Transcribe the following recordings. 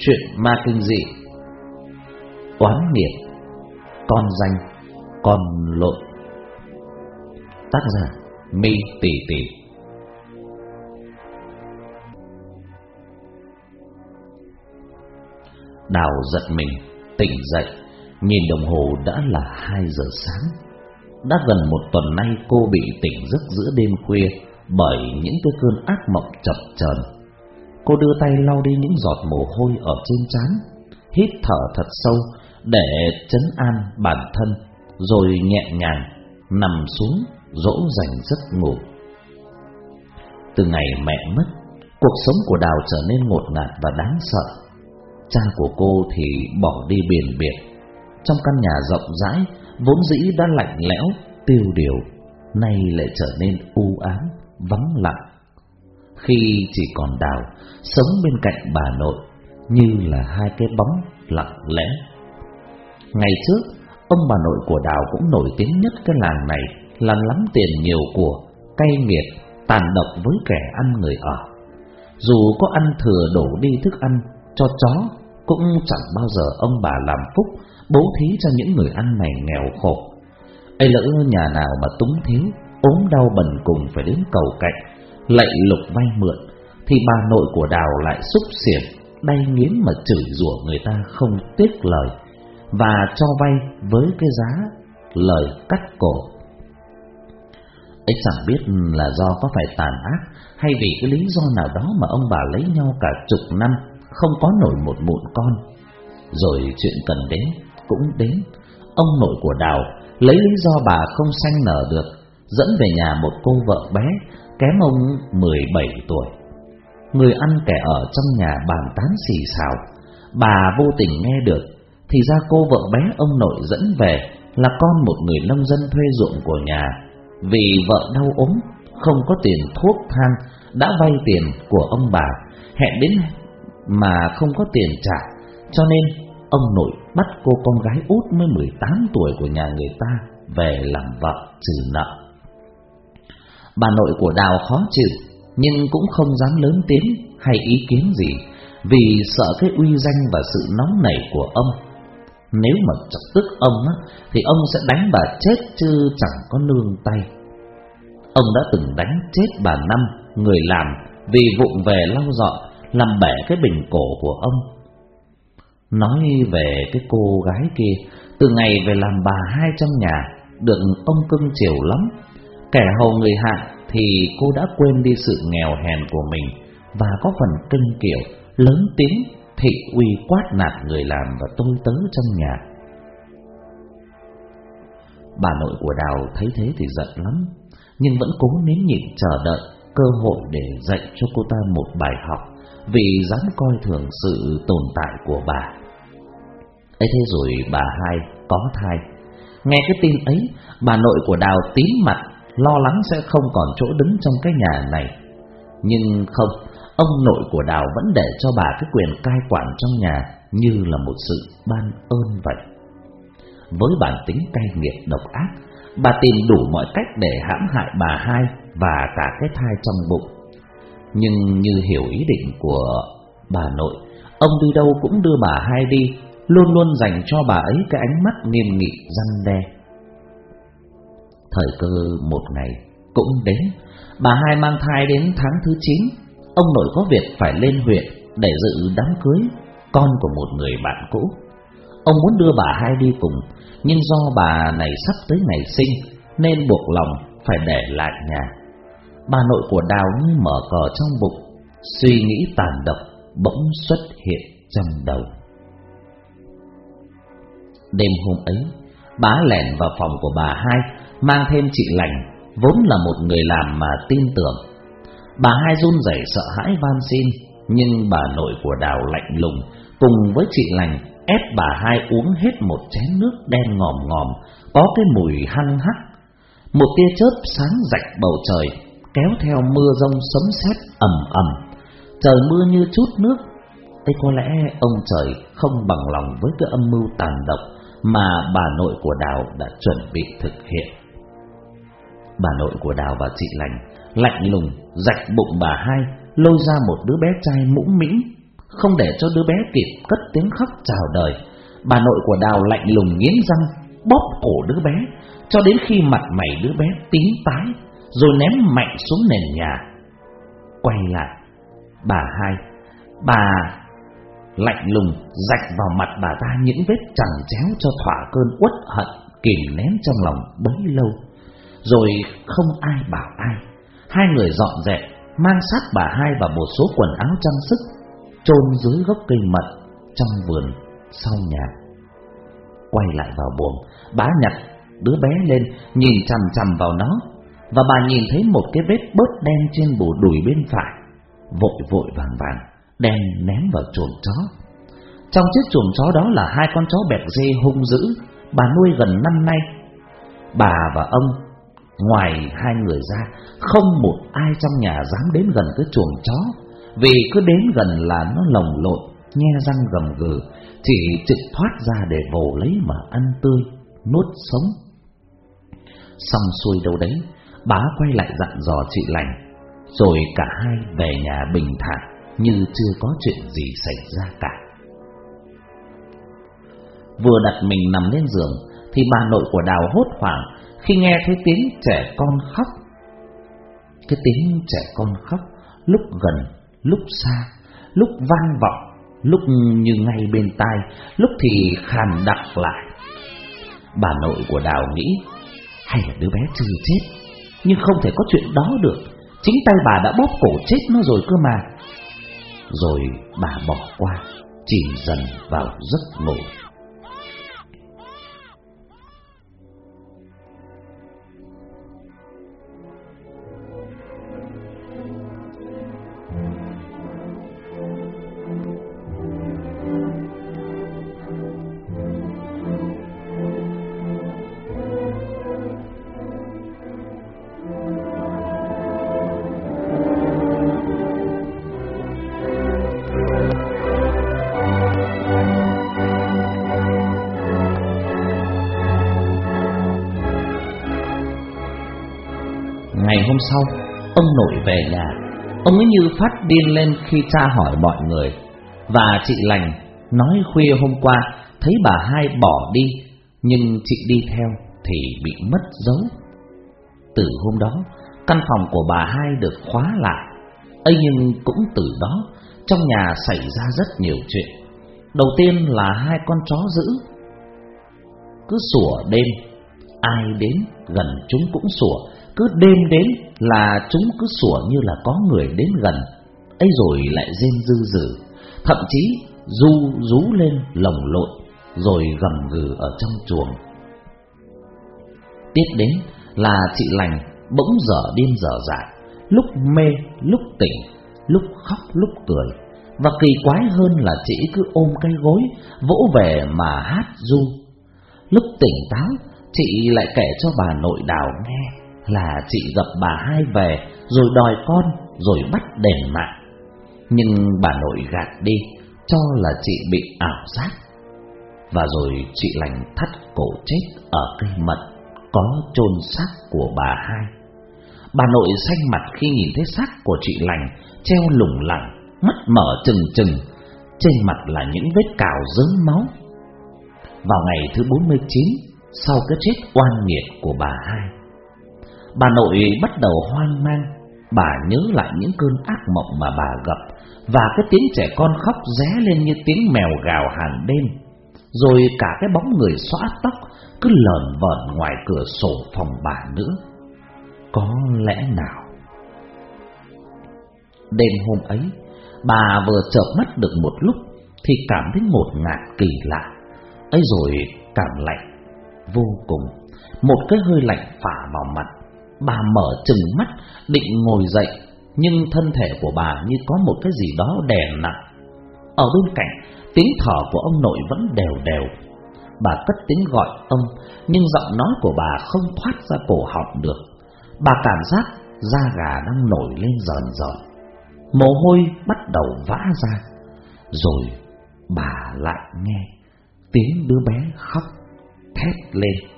Chuyện ma kinh dị. Oán nghiệp Con danh, Con lộn. Tác giả Mi Tỷ Tỷ Đào giật mình, Tỉnh dậy, Nhìn đồng hồ đã là 2 giờ sáng. Đã gần một tuần nay cô bị tỉnh giấc giữa đêm khuya Bởi những cái cơn ác mộng chập chờn. Cô đưa tay lau đi những giọt mồ hôi ở trên trán, hít thở thật sâu để chấn an bản thân, rồi nhẹ nhàng nằm xuống dỗ dành giấc ngủ. Từ ngày mẹ mất, cuộc sống của Đào trở nên ngột ngạt và đáng sợ. Cha của cô thì bỏ đi biển biệt. Trong căn nhà rộng rãi, vốn dĩ đã lạnh lẽo, tiêu điều, nay lại trở nên u ám, vắng lặng khi chỉ còn Đào sống bên cạnh bà nội như là hai cái bóng lặng lẽ. Ngày trước, ông bà nội của Đào cũng nổi tiếng nhất cái làng này là lắm tiền nhiều của, cay nghiệt, tàn độc với kẻ ăn người ở. Dù có ăn thừa đổ đi thức ăn cho chó, cũng chẳng bao giờ ông bà làm phúc bố thí cho những người ăn này nghèo khổ. Ấy lỡ nhà nào mà túng thiếu, ốm đau bần cùng phải đến cầu cạnh lạy lục vay mượn, thì bà nội của Đào lại xúc xiển, đay nghiến mà chửi rủa người ta không tiếc lời, và cho vay với cái giá lời cắt cổ. Ấy chẳng biết là do có phải tàn ác, hay vì cái lý do nào đó mà ông bà lấy nhau cả chục năm, không có nổi một mụn con. Rồi chuyện cần đến, cũng đến. Ông nội của Đào lấy lý do bà không sanh nở được, dẫn về nhà một cô vợ bé kém ông 17 tuổi. Người ăn kẻ ở trong nhà bàn tán xì xào, bà vô tình nghe được, thì ra cô vợ bé ông nội dẫn về là con một người nông dân thuê ruộng của nhà. Vì vợ đau ốm, không có tiền thuốc thang, đã vay tiền của ông bà, hẹn đến mà không có tiền trả, cho nên ông nội bắt cô con gái út mới 18 tuổi của nhà người ta về làm vợ trừ nợ. Bà nội của Đào khó chịu, nhưng cũng không dám lớn tiếng hay ý kiến gì, vì sợ cái uy danh và sự nóng nảy của ông. Nếu mà chọc tức ông á, thì ông sẽ đánh bà chết chứ chẳng có nương tay. Ông đã từng đánh chết bà Năm, người làm, vì vụng về lau dọn, làm bẻ cái bình cổ của ông. Nói về cái cô gái kia, từ ngày về làm bà hai trong nhà, được ông cưng chiều lắm, Kẻ hầu người hạ thì cô đã quên đi sự nghèo hèn của mình và có phần kinh kiệu, lớn tiếng, thị uy quát nạt người làm và tôi tớ trong nhà. Bà nội của Đào thấy thế thì giận lắm, nhưng vẫn cố nín nhịn chờ đợi cơ hội để dạy cho cô ta một bài học vì dám coi thường sự tồn tại của bà. ấy thế rồi bà hai có thai. Nghe cái tin ấy, bà nội của Đào tím mặt lo lắng sẽ không còn chỗ đứng trong cái nhà này. Nhưng không, ông nội của Đào vẫn để cho bà cái quyền cai quản trong nhà như là một sự ban ơn vậy. Với bản tính cay nghiệt độc ác, bà tìm đủ mọi cách để hãm hại bà hai và cả cái thai trong bụng. Nhưng như hiểu ý định của bà nội, ông đi đâu cũng đưa bà hai đi, luôn luôn dành cho bà ấy cái ánh mắt nghiêm nghị răn đe. Thời cơ một ngày cũng đến, bà hai mang thai đến tháng thứ 9, ông nội có việc phải lên huyện để dự đám cưới con của một người bạn cũ. Ông muốn đưa bà hai đi cùng, nhưng do bà này sắp tới ngày sinh nên buộc lòng phải để lại nhà. Bà nội của Đào như mở cờ trong bụng, suy nghĩ tàn độc bỗng xuất hiện trong đầu. Đêm hôm ấy, bá lẻn vào phòng của bà hai mang thêm chị lành, vốn là một người làm mà tin tưởng. Bà hai run rẩy sợ hãi van xin, nhưng bà nội của Đào lạnh lùng cùng với chị lành ép bà hai uống hết một chén nước đen ngòm ngòm, có cái mùi hăng hắc. Một tia chớp sáng rạch bầu trời, kéo theo mưa rông sấm sét ầm ầm. Trời mưa như chút nước. Đây có lẽ ông trời không bằng lòng với cái âm mưu tàn độc mà bà nội của Đào đã chuẩn bị thực hiện. Bà nội của Đào và chị Lành. Lạnh lùng rạch bụng bà hai, lôi ra một đứa bé trai mũm mĩm, Không để cho đứa bé kịp cất tiếng khóc chào đời Bà nội của Đào lạnh lùng nghiến răng Bóp cổ đứa bé Cho đến khi mặt mày đứa bé tím tái Rồi ném mạnh xuống nền nhà. Quay lại Bà hai Bà lạnh lùng rạch vào mặt bà ta những vết chằng chéo cho thỏa cơn uất hận kìm nén trong lòng bấy lâu. Rồi không ai bảo ai. Hai người dọn dẹp, mang sát bà hai và một số quần áo trang sức, chôn dưới gốc cây mật trong vườn sau nhà. Quay lại vào buồng, bá nhặt đứa bé lên, nhìn chằm chằm vào nó, và bà nhìn thấy một cái vết bớt đen trên bù đùi bên phải, vội vội vàng vàng đem ném vào chuồng chó. Trong chiếc chuồng chó đó là hai con chó bẹt dê hung dữ, bà nuôi gần năm nay. Bà và ông, ngoài hai người ra, không một ai trong nhà dám đến gần cái chuồng chó, vì cứ đến gần là nó lồng lộn, nhe răng gầm gừ, chỉ trực thoát ra để vồ lấy mà ăn tươi, nuốt sống. Xong xuôi đâu đấy, bá quay lại dặn dò chị lành, rồi cả hai về nhà bình thản như chưa có chuyện gì xảy ra cả. Vừa đặt mình nằm lên giường thì bà nội của Đào hốt hoảng khi nghe thấy tiếng trẻ con khóc. Cái tiếng trẻ con khóc lúc gần, lúc xa, lúc vang vọng, lúc như ngay bên tai, lúc thì khàn đặc lại. Bà nội của Đào nghĩ hay là đứa bé chưa chết, nhưng không thể có chuyện đó được. Chính tay bà đã bóp cổ chết nó rồi cơ mà rồi bà bỏ qua, chỉ dần vào giấc ngủ. Như phát điên lên khi tra hỏi mọi người. Và chị lành nói khuya hôm qua thấy bà hai bỏ đi, nhưng chị đi theo thì bị mất dấu. Từ hôm đó, căn phòng của bà hai được khóa lại. ấy nhưng cũng từ đó, trong nhà xảy ra rất nhiều chuyện. Đầu tiên là hai con chó dữ, cứ sủa đêm, ai đến gần chúng cũng sủa, cứ đêm đến là chúng cứ sủa như là có người đến gần, ấy rồi lại rên dư dử, thậm chí du rú lên lồng lộn, rồi gầm gừ ở trong chuồng. Tiếp đến là chị lành bỗng dở điên dở dại, lúc mê lúc tỉnh, lúc khóc lúc cười, và kỳ quái hơn là chị cứ ôm cái gối vỗ về mà hát du. Lúc tỉnh táo, chị lại kể cho bà nội đào nghe là chị gặp bà hai về rồi đòi con rồi bắt đền mạng. Nhưng bà nội gạt đi cho là chị bị ảo giác. Và rồi chị lành thắt cổ chết ở cây mật có chôn xác của bà hai. Bà nội xanh mặt khi nhìn thấy xác của chị lành treo lủng lẳng, mắt mở trừng trừng, trên mặt là những vết cào dớm máu. Vào ngày thứ 49, sau cái chết oan nghiệt của bà hai, Bà nội bắt đầu hoang mang Bà nhớ lại những cơn ác mộng mà bà gặp Và cái tiếng trẻ con khóc ré lên như tiếng mèo gào hàng đêm. Rồi cả cái bóng người xóa tóc Cứ lờn vờn ngoài cửa sổ phòng bà nữa. Có lẽ nào? Đêm hôm ấy Bà vừa chợp mắt được một lúc Thì cảm thấy một ngạt kỳ lạ. Ấy rồi cảm lạnh. Vô cùng. Một cái hơi lạnh phả vào mặt. Bà mở chừng mắt, định ngồi dậy, Nhưng thân thể của bà như có một cái gì đó đè nặng. Ở bên cạnh, Tiếng thở của ông nội vẫn đều đều. Bà cất tiếng gọi ông, Nhưng giọng nói của bà không thoát ra cổ họng được. Bà cảm giác da gà đang nổi lên dần dần Mồ hôi bắt đầu vã ra. Rồi bà lại nghe Tiếng đứa bé khóc. Thét lên.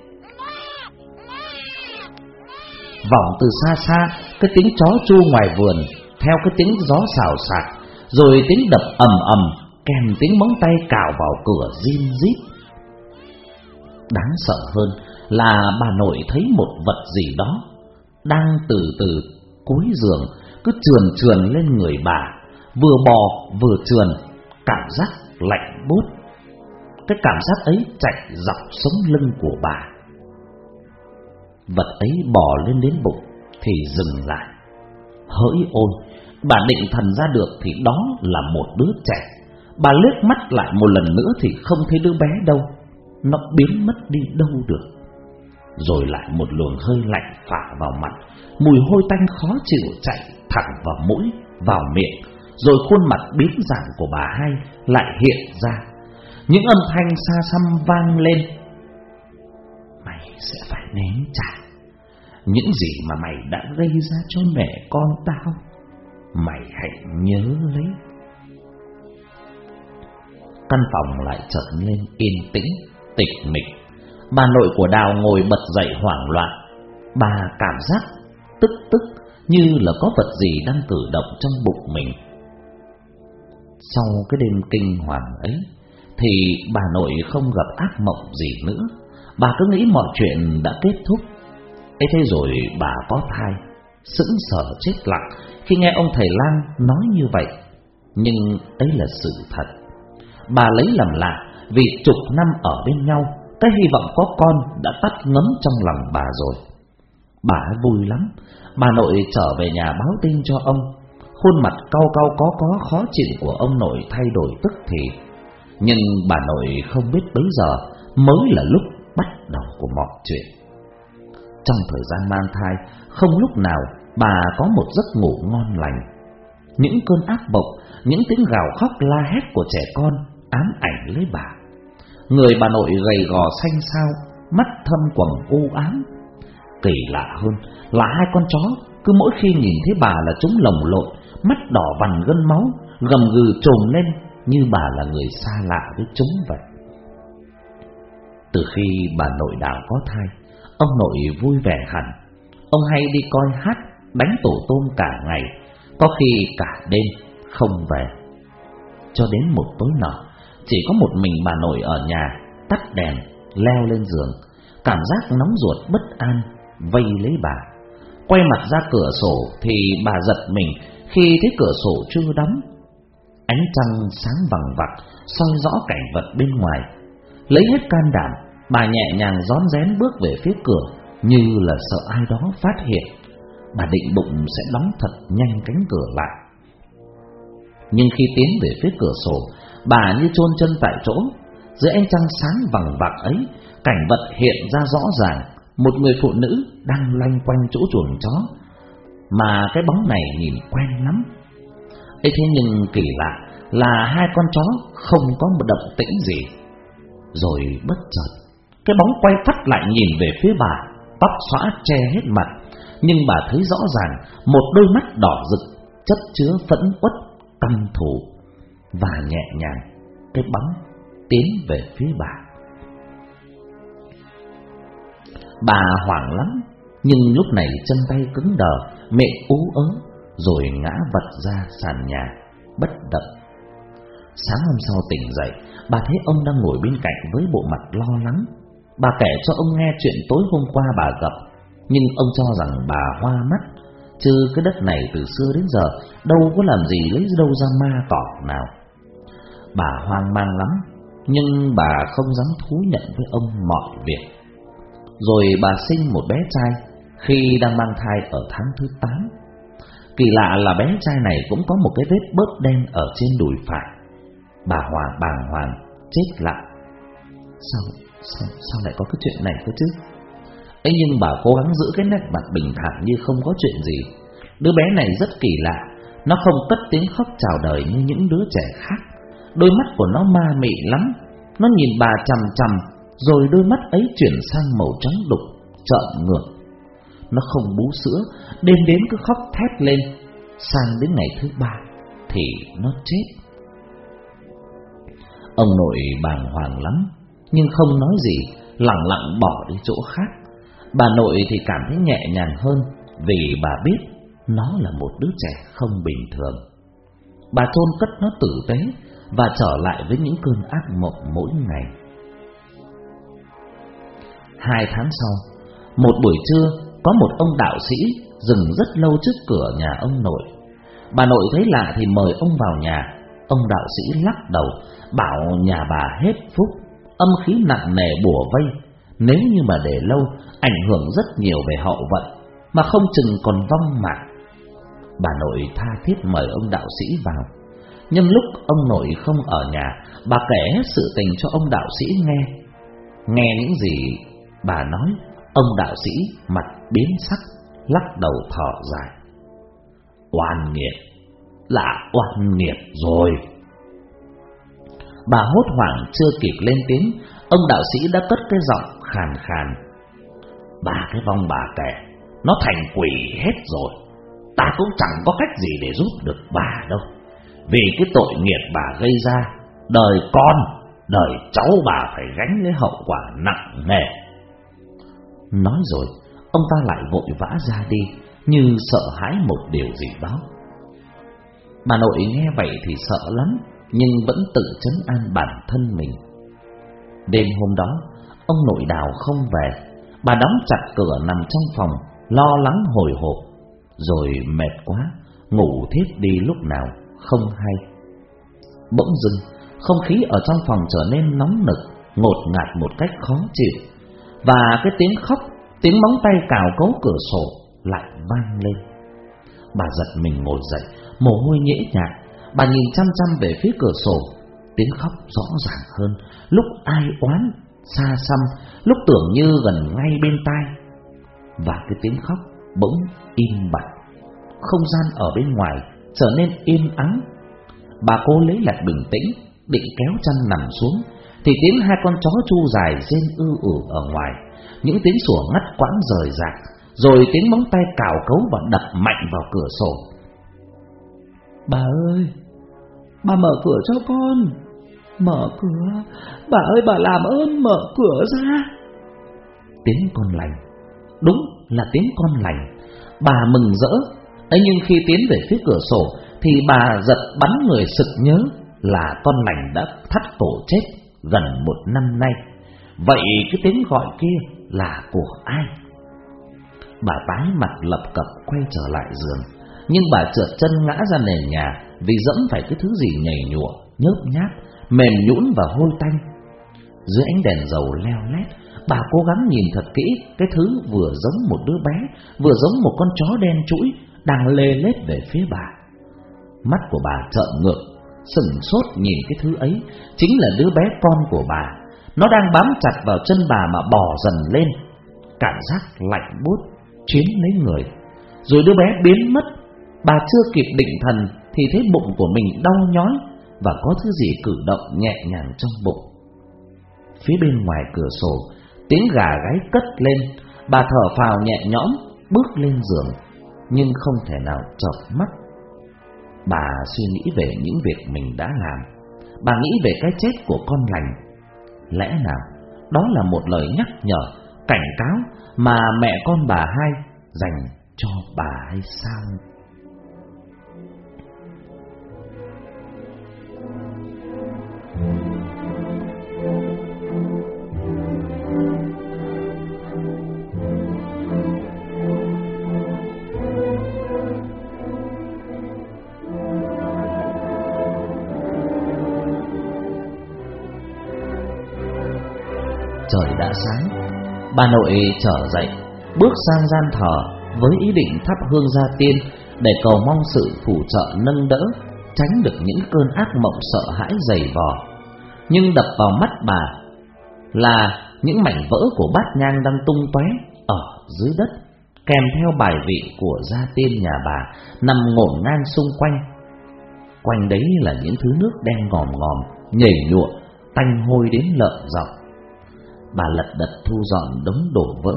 Vọng từ xa xa, Cái tiếng chó chu ngoài vườn, Theo cái tiếng gió xào xạc, Rồi tiếng đập ầm ầm, Kèm tiếng móng tay cào vào cửa zin rít. Đáng sợ hơn là bà nội thấy một vật gì đó Đang từ từ cúi giường, Cứ trườn trườn lên người bà, Vừa bò vừa trườn, Cảm giác lạnh bút cái cảm giác ấy chạy dọc sống lưng của bà. Vật ấy bò lên đến bụng Thì dừng lại. Hỡi ôi Bà định thần ra được thì đó là một đứa trẻ. Bà lướt mắt lại một lần nữa thì không thấy đứa bé đâu. Nó biến mất đi đâu được. Rồi lại một luồng hơi lạnh phả vào mặt. Mùi hôi tanh khó chịu chạy thẳng vào mũi, vào miệng. Rồi khuôn mặt biến dạng của bà hai lại hiện ra. Những âm thanh xa xăm vang lên. Mày sẽ phải nén trả Những gì mà mày đã gây ra cho mẹ con tao Mày hãy nhớ lấy. Căn phòng lại trở nên yên tĩnh, tịch mịch. Bà nội của Đào ngồi bật dậy hoảng loạn. Bà cảm giác tức tức như là có vật gì đang cử động trong bụng mình. Sau cái đêm kinh hoàng ấy thì bà nội không gặp ác mộng gì nữa. Bà cứ nghĩ mọi chuyện đã kết thúc. Ấy thế rồi bà có thai, Sững sờ chết lặng khi nghe ông thầy Lang nói như vậy. Nhưng ấy là sự thật. Bà lấy làm lạ Vì chục năm ở bên nhau, Cái hy vọng có con đã tắt ngấm trong lòng bà rồi. Bà vui lắm. Bà nội trở về nhà báo tin cho ông. Khuôn mặt cau cau có có, khó chịu của ông nội thay đổi tức thì. Nhưng bà nội không biết bấy giờ Mới là lúc bắt đầu của mọi chuyện Trong thời gian mang thai Không lúc nào bà có một giấc ngủ ngon lành. Những cơn ác mộng, những tiếng gào khóc la hét của trẻ con ám ảnh lấy bà. Người bà nội gầy gò xanh xao, mắt thâm quầng u ám. Kỳ lạ hơn là hai con chó cứ mỗi khi nhìn thấy bà là chúng lồng lộn, mắt đỏ vằn gân máu, gầm gừ trồm lên như bà là người xa lạ với chúng vậy. Từ khi bà nội đào có thai, ông nội vui vẻ hẳn. Ông hay đi coi hát đánh tổ tôm cả ngày, có khi cả đêm không về. Cho đến một tối nọ, chỉ có một mình bà nội ở nhà, tắt đèn, leo lên giường, cảm giác nóng ruột bất an vây lấy bà. Quay mặt ra cửa sổ thì bà giật mình khi thấy cửa sổ chưa đóng. Ánh trăng sáng vằng vặc soi rõ cảnh vật bên ngoài. Lấy hết can đảm, bà nhẹ nhàng rón rén bước về phía cửa như là sợ ai đó phát hiện bà định bụng sẽ đóng thật nhanh cánh cửa lại. Nhưng khi tiến về phía cửa sổ, bà như chôn chân tại chỗ, dưới ánh trăng sáng vằng vặc ấy, cảnh vật hiện ra rõ ràng, một người phụ nữ đang loanh quanh chỗ chuồng chó, mà cái bóng này nhìn quen lắm thế thế nhưng kỳ lạ là hai con chó không có một động tĩnh gì. Rồi bất chợt, cái bóng quay phát lại nhìn về phía bà, tóc xõa che hết mặt, nhưng bà thấy rõ ràng một đôi mắt đỏ rực chất chứa phẫn uất căm thù và nhẹ nhàng cái bóng tiến về phía bà. Bà hoảng lắm, nhưng lúc này chân tay cứng đờ, miệng ú ớ, rồi ngã vật ra sàn nhà, bất động. Sáng hôm sau tỉnh dậy, bà thấy ông đang ngồi bên cạnh với bộ mặt lo lắng. Bà kể cho ông nghe chuyện tối hôm qua bà gặp nhưng ông cho rằng bà hoa mắt Chứ cái đất này từ xưa đến giờ Đâu có làm gì lấy đâu ra ma tỏ nào Bà hoang mang lắm Nhưng bà không dám thú nhận với ông mọi việc Rồi bà sinh một bé trai Khi đang mang thai ở tháng thứ 8 Kỳ lạ là bé trai này cũng có một cái vết bớt đen ở trên đùi phải Bà Hòa bàng hoàng chết lặng Sao, sao, sao lại có cái chuyện này cơ chứ ấy nhưng bà cố gắng giữ cái nét mặt bình thản như không có chuyện gì. Đứa bé này rất kỳ lạ, nó không cất tiếng khóc chào đời như những đứa trẻ khác. Đôi mắt của nó ma mị lắm, nó nhìn bà chằm chằm, rồi đôi mắt ấy chuyển sang màu trắng đục, trợn ngược. Nó không bú sữa, đêm đến cứ khóc thét lên, sang đến ngày thứ ba thì nó chết. Ông nội bàng hoàng lắm, nhưng không nói gì, lặng lặng bỏ đi chỗ khác. Bà nội thì cảm thấy nhẹ nhàng hơn vì bà biết nó là một đứa trẻ không bình thường. bà chôn cất nó tử tế và trở lại với những cơn ác mộng mỗi ngày. Hai tháng sau, một buổi trưa, có một ông đạo sĩ dừng rất lâu trước cửa nhà ông nội. Bà nội thấy lạ thì mời ông vào nhà. Ông đạo sĩ lắc đầu, bảo nhà bà hết phúc, âm khí nặng nề bùa vây. Nếu như mà để lâu, ảnh hưởng rất nhiều về hậu vận, mà không chừng còn vong mạng. Bà nội tha thiết mời ông đạo sĩ vào. Nhưng lúc ông nội không ở nhà, bà kể hết sự tình cho ông đạo sĩ nghe. Nghe những gì bà nói, ông đạo sĩ mặt biến sắc, lắc đầu thở dài. Oan nghiệp là oan nghiệp rồi. Bà hốt hoảng chưa kịp lên tiếng, ông đạo sĩ đã cất cái giọng khàn khàn. Bà cái vong bà kể, nó thành quỷ hết rồi. Ta cũng chẳng có cách gì để giúp được bà đâu. Vì cái tội nghiệp bà gây ra, đời con, đời cháu bà phải gánh lấy hậu quả nặng nề. Nói rồi, ông ta lại vội vã ra đi, như sợ hãi một điều gì đó. Bà nội nghe vậy thì sợ lắm, nhưng vẫn tự chấn an bản thân mình. Đêm hôm đó, ông nội đào không về, bà đóng chặt cửa nằm trong phòng, lo lắng hồi hộp, rồi mệt quá, ngủ thiếp đi lúc nào không hay. Bỗng dưng, không khí ở trong phòng trở nên nóng nực, ngột ngạt một cách khó chịu, và cái tiếng khóc, tiếng móng tay cào cấu cửa sổ lại vang lên. Bà giật mình ngồi dậy, mồ hôi nhễ nhại, bà nhìn chăm chăm về phía cửa sổ, tiếng khóc rõ ràng hơn, lúc ai oán, xa xăm, lúc tưởng như gần ngay bên tai. Và cái tiếng khóc bỗng im bặt, không gian ở bên ngoài trở nên yên ắng. Bà cố lấy lại bình tĩnh, định kéo chăn nằm xuống, thì tiếng hai con chó chu dài rên ư ử ở ngoài, những tiếng sủa ngắt quãng rời rạc, rồi tiếng móng tay cào cấu và đập mạnh vào cửa sổ. Bà ơi, bà mở cửa cho con, mở cửa, bà ơi bà làm ơn mở cửa ra. Tiếng con lành, đúng là tiếng con lành, bà mừng rỡ. Ấy nhưng khi tiến về phía cửa sổ thì bà giật bắn người sực nhớ là con lành đã thắt cổ chết gần một năm nay. Vậy cái tiếng gọi kia là của ai? Bà tái mặt lập cập quay trở lại giường, nhưng bà trượt chân ngã ra nền nhà vì dẫm phải cái thứ gì nhảy nhụa, nhớp nháp, mềm nhũn và hôi tanh. Dưới ánh đèn dầu leo lét, bà cố gắng nhìn thật kỹ cái thứ vừa giống một đứa bé, vừa giống một con chó đen chuỗi đang lê lết về phía bà. Mắt của bà trợn ngược, sừng sốt nhìn cái thứ ấy, chính là đứa bé con của bà. Nó đang bám chặt vào chân bà mà bò dần lên, cảm giác lạnh buốt chiếm lấy người. Rồi đứa bé biến mất, bà chưa kịp định thần thì thấy bụng của mình đau nhói và có thứ gì cử động nhẹ nhàng trong bụng. Phía bên ngoài cửa sổ, tiếng gà gáy cất lên, bà thở phào nhẹ nhõm bước lên giường nhưng không thể nào chợp mắt. Bà suy nghĩ về những việc mình đã làm, bà nghĩ về cái chết của con lành. Lẽ nào đó là một lời nhắc nhở, cảnh cáo mà mẹ con bà hai dành cho bà hay sao? Bà nội trở dậy, Bước sang gian thờ Với ý định thắp hương gia tiên Để cầu mong sự phù trợ nâng đỡ, Tránh được những cơn ác mộng sợ hãi dày vò. Nhưng đập vào mắt bà Là những mảnh vỡ của bát nhang đang tung tóe Ở dưới đất, Kèm theo bài vị của gia tiên nhà bà Nằm ngổn ngang xung quanh. Quanh đấy là những thứ nước đen ngòm ngòm, Nhảy nhụa, Tanh hôi đến lợn dọc bà lật đật thu dọn đống đổ vỡ,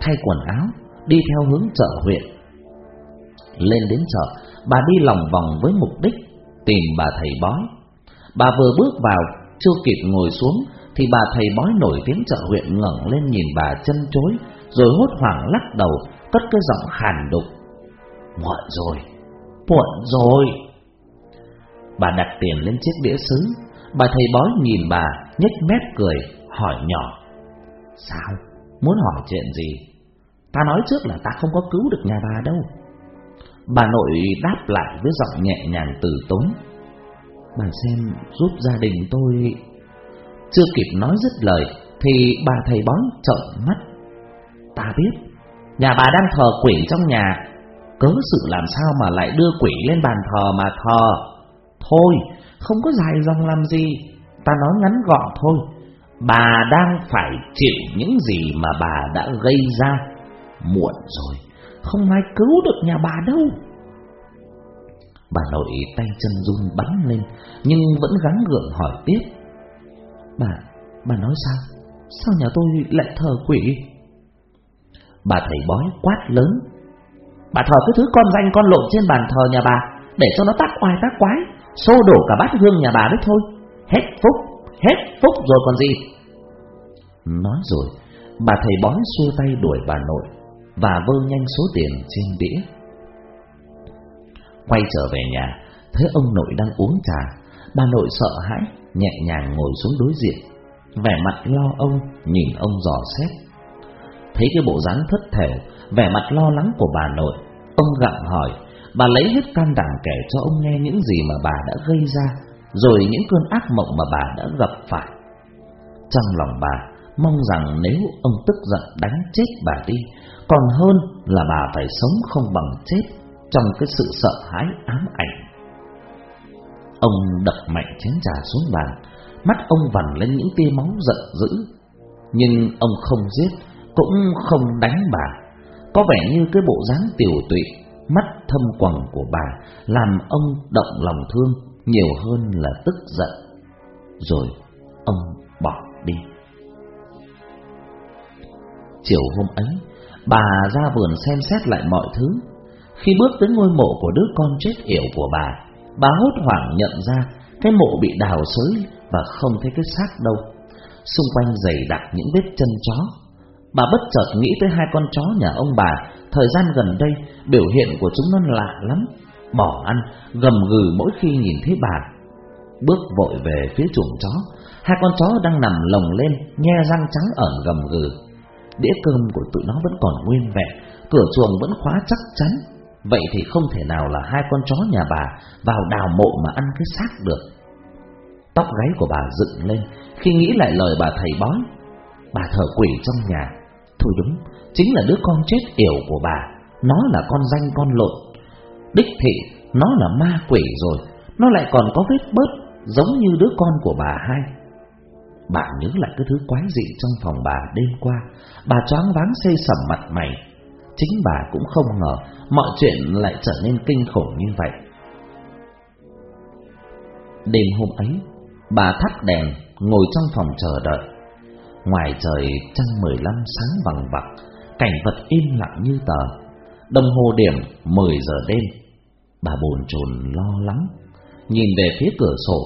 thay quần áo, đi theo hướng chợ huyện. Lên đến chợ, bà đi lòng vòng với mục đích tìm bà thầy bói. Bà vừa bước vào, chưa kịp ngồi xuống, thì bà thầy bói nổi tiếng chợ huyện ngẩng lên nhìn bà chân chối, rồi hốt hoảng lắc đầu, cất cái giọng khàn đục. Muộn rồi, muộn rồi. Bà đặt tiền lên chiếc đĩa sứ Bà thầy bói nhìn bà nhếch mép cười Hỏi nhỏ Sao? Muốn hỏi chuyện gì? Ta nói trước là ta không có cứu được nhà bà đâu. Bà nội đáp lại với giọng nhẹ nhàng từ tốn. Bà xem giúp gia đình tôi Chưa kịp nói dứt lời Thì bà thầy bói trợn mắt. Ta biết, Nhà bà đang thờ quỷ trong nhà. Cớ sự làm sao mà lại đưa quỷ lên bàn thờ mà thờ? Thôi, Không có dài dòng làm gì. Ta nói ngắn gọn thôi. Bà đang phải chịu những gì mà bà đã gây ra. Muộn rồi Không ai cứu được nhà bà đâu. Bà nội tay chân run bắn lên Nhưng vẫn gắng gượng hỏi tiếp. Bà, bà nói sao? Sao nhà tôi lại thờ quỷ? Bà thầy bói quát lớn. Bà thờ cái thứ con danh con lộn trên bàn thờ nhà bà Để cho nó tác oai tác quái Xô đổ cả bát hương nhà bà đấy thôi. Hết phúc, hết phúc rồi còn gì. Nói rồi, Bà thầy bói xua tay đuổi bà nội Và vơ nhanh số tiền trên đĩa. Quay trở về nhà, Thấy ông nội đang uống trà, Bà nội sợ hãi, Nhẹ nhàng ngồi xuống đối diện. Vẻ mặt lo âu Nhìn ông dò xét. Thấy cái bộ dáng thất thểu Vẻ mặt lo lắng của bà nội, Ông gặng hỏi, Bà lấy hết can đảm kể cho ông nghe những gì mà bà đã gây ra rồi những cơn ác mộng mà bà đã gặp phải. Trong lòng bà, Mong rằng nếu ông tức giận đánh chết bà đi, Còn hơn là bà phải sống không bằng chết Trong cái sự sợ hãi ám ảnh. Ông đập mạnh chén trà xuống bàn, Mắt ông vằn lên những tia máu giận dữ. Nhưng ông không giết, Cũng không đánh bà. Có vẻ như cái bộ dáng tiểu tụy, Mắt thâm quầng của bà Làm ông động lòng thương. Nhiều hơn là tức giận. Rồi ông bỏ đi. Chiều hôm ấy, Bà ra vườn xem xét lại mọi thứ. Khi bước tới ngôi mộ của đứa con chết yểu của bà Bà hốt hoảng nhận ra Cái mộ bị đào xới Và không thấy cái xác đâu. Xung quanh dày đặc những vết chân chó. Bà bất chợt nghĩ tới hai con chó nhà ông bà. Thời gian gần đây, Biểu hiện của chúng nó lạ lắm. Bỏ ăn, gầm gừ mỗi khi nhìn thấy bà. Bước vội về phía chuồng chó Hai con chó đang nằm lồng lên Nhe răng trắng ẩn gầm gừ. Đĩa cơm của tụi nó vẫn còn nguyên vẹn Cửa chuồng vẫn khóa chắc chắn. Vậy thì không thể nào là hai con chó nhà bà Vào đào mộ mà ăn cái xác được. Tóc gáy của bà dựng lên Khi nghĩ lại lời bà thầy bói Bà thở quỷ trong nhà. Thôi đúng Chính là đứa con chết yểu của bà. Nó là con danh con lộn. Đích thị, Nó là ma quỷ rồi, Nó lại còn có vết bớt Giống như đứa con của bà hai. Bà nhớ lại cái thứ quái dị trong phòng bà đêm qua, Bà choáng váng xây sầm mặt mày. Chính bà cũng không ngờ Mọi chuyện lại trở nên kinh khủng như vậy. Đêm hôm ấy, Bà thắp đèn, Ngồi trong phòng chờ đợi. Ngoài trời trăng mười lăm sáng vằng vặc, Cảnh vật im lặng như tờ. Đồng hồ điểm mười giờ đêm Bà bồn chồn lo lắng, Nhìn về phía cửa sổ.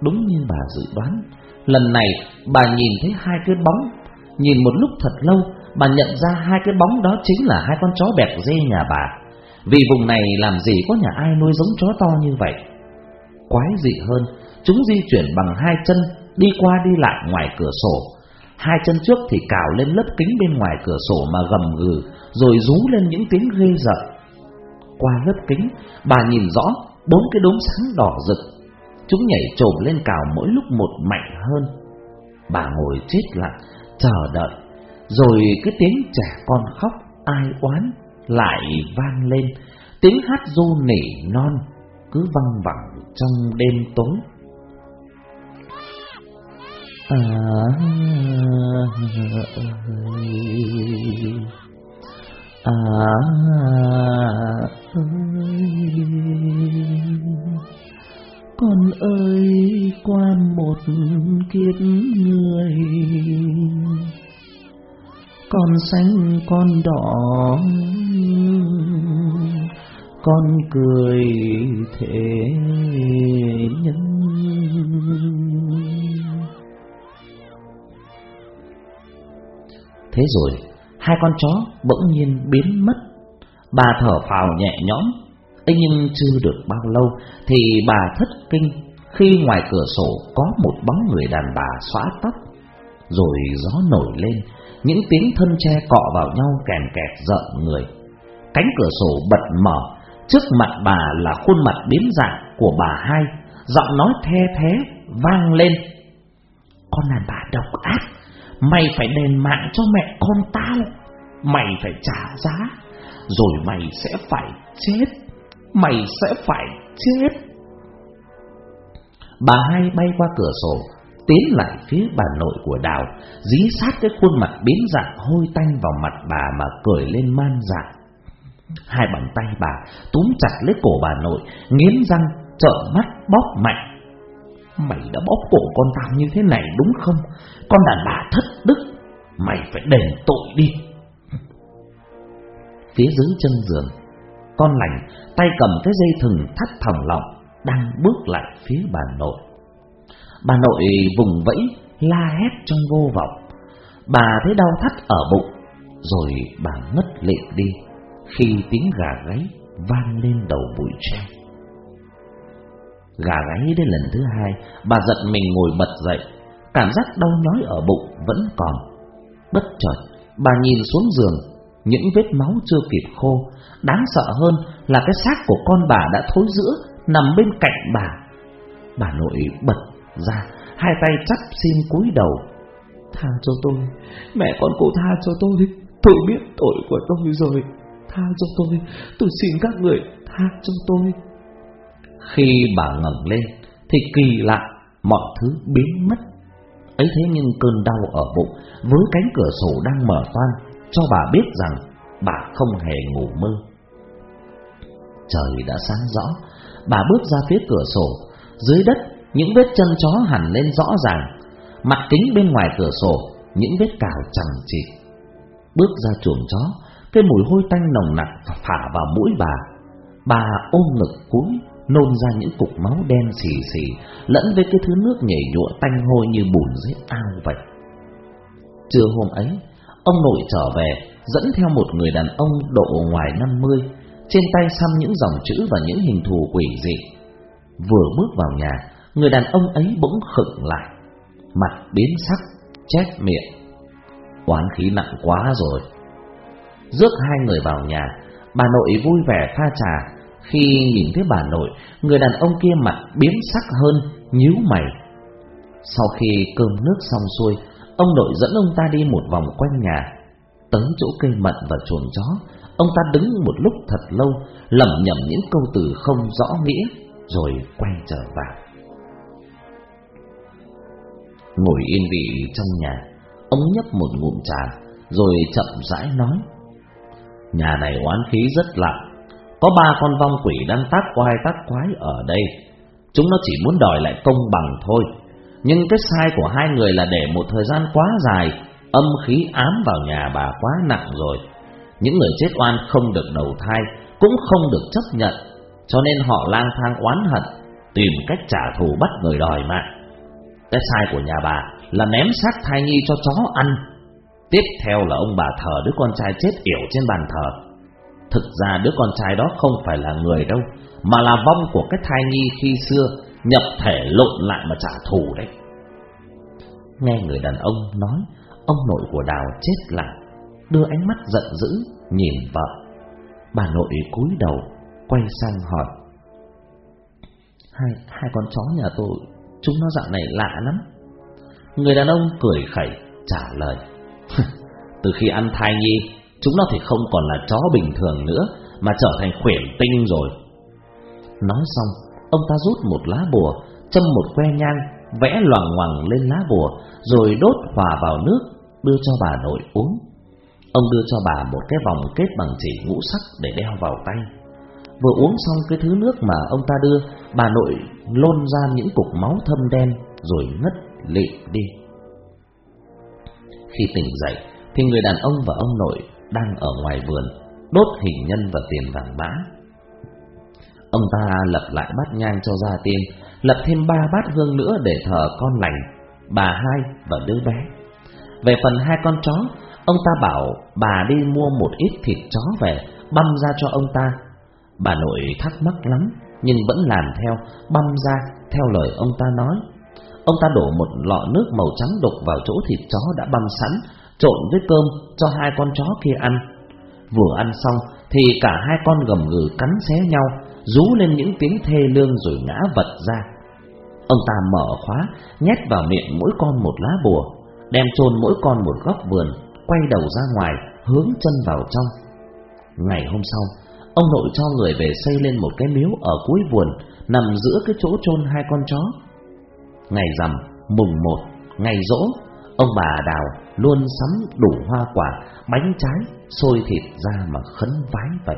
Đúng như bà dự đoán, Lần này bà nhìn thấy hai cái bóng. Nhìn một lúc thật lâu, Bà nhận ra hai cái bóng đó chính là hai con chó bẹt dê nhà bà. Vì vùng này làm gì có nhà ai nuôi giống chó to như vậy. Quái dị hơn, Chúng di chuyển bằng hai chân, Đi qua đi lại ngoài cửa sổ. Hai chân trước thì cào lên lớp kính bên ngoài cửa sổ mà gầm gừ, Rồi rú lên những tiếng ghê rợn. Qua lớp kính, Bà nhìn rõ bốn cái đốm sáng đỏ rực. Chúng nhảy trồm lên cào mỗi lúc một mạnh hơn. Bà ngồi chết lặng, Chờ đợi, Rồi cái tiếng trẻ con khóc Ai oán Lại vang lên. Tiếng hát du nỉ non Cứ văng vẳng trong đêm tối. À À ơi con đỏ con cười thế nhân. Thế rồi hai con chó bỗng nhiên biến mất. Bà thở phào nhẹ nhõm. Ấy nhưng chưa được bao lâu thì bà thất kinh khi ngoài cửa sổ có một bóng người đàn bà xóa tóc, rồi gió nổi lên, những tiếng thân tre cọ vào nhau kèn kẹt giận người. Cánh cửa sổ bật mở, trước mặt bà là khuôn mặt biến dạng của bà hai, giọng nói the thế vang lên. Con đàn bà độc ác, mày phải đền mạng cho mẹ con tao, mày phải trả giá, rồi mày sẽ phải chết, mày sẽ phải chết. Bà hai bay qua cửa sổ, tiến lại phía bà nội của Đào, dí sát cái khuôn mặt biến dạng hôi tanh vào mặt bà mà cười lên man dại. Hai bàn tay bà túm chặt lấy cổ bà nội, nghiến răng, trợn mắt bóp mạnh. Mày đã bóp cổ con tao như thế này đúng không? Con đàn bà thất đức, mày phải đền tội đi. Phía dưới chân giường, con lành tay cầm cái dây thừng thắt thòng lọng đang bước lại phía bà nội. Bà nội vùng vẫy, la hét trong vô vọng. Bà thấy đau thắt ở bụng, rồi bà ngất lịm đi khi tiếng gà gáy vang lên đầu bụi tre. Gà gáy đến lần thứ hai, bà giật mình ngồi bật dậy, cảm giác đau nhói ở bụng vẫn còn. Bất chợt, bà nhìn xuống giường, những vết máu chưa kịp khô, đáng sợ hơn là cái xác của con bà đã thối rữa nằm bên cạnh bà. Bà nội bật ra, hai tay chắp xin cúi đầu. Tha cho tôi, mẹ con cô tha cho tôi, tôi biết tội của tôi rồi. Tha cho tôi, tôi xin các người tha cho tôi. Khi bà ngẩng lên, thì kỳ lạ, mọi thứ biến mất. Ấy thế nhưng cơn đau ở bụng với cánh cửa sổ đang mở toang cho bà biết rằng bà không hề ngủ mơ. Trời đã sáng rõ, bà bước ra phía cửa sổ, dưới đất những vết chân chó hẳn lên rõ ràng, mặt kính bên ngoài cửa sổ những vết cào chẳng chịt. Bước ra chuồng chó, cái mùi hôi tanh nồng nặc phả vào mũi bà. Bà ôm ngực cúi, nôn ra những cục máu đen xì xì, lẫn với cái thứ nước nhảy nhụa tanh hôi như bùn dưới ao vậy. Trưa hôm ấy, ông nội trở về, dẫn theo một người đàn ông độ ngoài 50, trên tay xăm những dòng chữ và những hình thù quỷ dị. Vừa bước vào nhà, người đàn ông ấy bỗng khựng lại, mặt biến sắc, chép miệng. Oán khí nặng quá rồi. Rước hai người vào nhà, bà nội vui vẻ pha trà. Khi nhìn thấy bà nội, người đàn ông kia mặt biến sắc hơn, nhíu mày. Sau khi cơm nước xong xuôi, ông nội dẫn ông ta đi một vòng quanh nhà, tới chỗ cây mận và chuồng chó. Ông ta đứng một lúc thật lâu, lẩm nhẩm những câu từ không rõ nghĩa, rồi quay trở vào. Ngồi yên vị trong nhà, ông nhấp một ngụm trà, rồi chậm rãi nói. Nhà này oán khí rất lặng, có ba con vong quỷ đang tác quái tác quái ở đây. Chúng nó chỉ muốn đòi lại công bằng thôi. Nhưng cái sai của hai người là để một thời gian quá dài, âm khí ám vào nhà bà quá nặng rồi. Những người chết oan không được đầu thai, cũng không được chấp nhận, cho nên họ lang thang oán hận, tìm cách trả thù bắt người đòi mạng. Cái sai của nhà bà là ném xác thai nhi cho chó ăn. Tiếp theo là ông bà thờ đứa con trai chết yểu trên bàn thờ. Thực ra đứa con trai đó không phải là người đâu, mà là vong của cái thai nhi khi xưa nhập thể lộn lại mà trả thù đấy. Nghe người đàn ông nói, ông nội của Đào chết lặng, đưa ánh mắt giận dữ nhìn vợ. Bà nội cúi đầu, quay sang hỏi: "Hai hai con chó nhà tôi, chúng nó dạo này lạ lắm." Người đàn ông cười khẩy trả lời: "Từ khi ăn thai nhi, chúng nó thì không còn là chó bình thường nữa mà trở thành khuyển tinh rồi." Nói xong, ông ta rút một lá bùa, châm một que nhang, vẽ loằng ngoằng lên lá bùa, rồi đốt hòa vào nước, đưa cho bà nội uống. Ông đưa cho bà một cái vòng kết bằng chỉ ngũ sắc để đeo vào tay. Vừa uống xong cái thứ nước mà ông ta đưa, bà nội lôn ra những cục máu thâm đen rồi ngất lịm đi. Khi tỉnh dậy, thì người đàn ông và ông nội đang ở ngoài vườn, đốt hình nhân và tiền vàng mã. Ông ta lập lại bát nhang cho gia tiên, lập thêm ba bát hương nữa để thờ con lành, bà hai và đứa bé. Về phần hai con chó, ông ta bảo bà đi mua một ít thịt chó về, băm ra cho ông ta. Bà nội thắc mắc lắm, Nhưng vẫn làm theo, Băm ra, theo lời ông ta nói. Ông ta đổ một lọ nước màu trắng đục vào chỗ thịt chó đã băm sẵn, Trộn với cơm cho hai con chó kia ăn. Vừa ăn xong Thì cả hai con gầm gừ cắn xé nhau, Rú lên những tiếng thê lương rồi ngã vật ra. Ông ta mở khóa, Nhét vào miệng mỗi con một lá bùa, Đem chôn mỗi con một góc vườn, Quay đầu ra ngoài, Hướng chân vào trong. Ngày hôm sau Ông nội cho người về xây lên một cái miếu Ở cuối vườn, Nằm giữa cái chỗ chôn hai con chó. Ngày rằm, mùng một, Ngày rỗ, Ông bà đào luôn sắm đủ hoa quả, Bánh trái, Xôi thịt ra mà khấn vái vậy.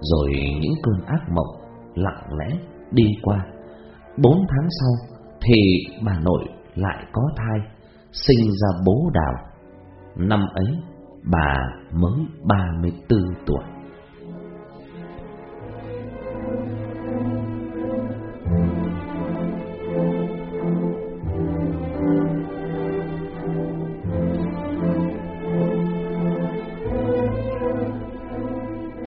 Rồi những cơn ác mộng Lặng lẽ đi qua. Bốn tháng sau Thì bà nội lại có thai, Sinh ra bố đào. Năm ấy, bà mới 34 tuổi.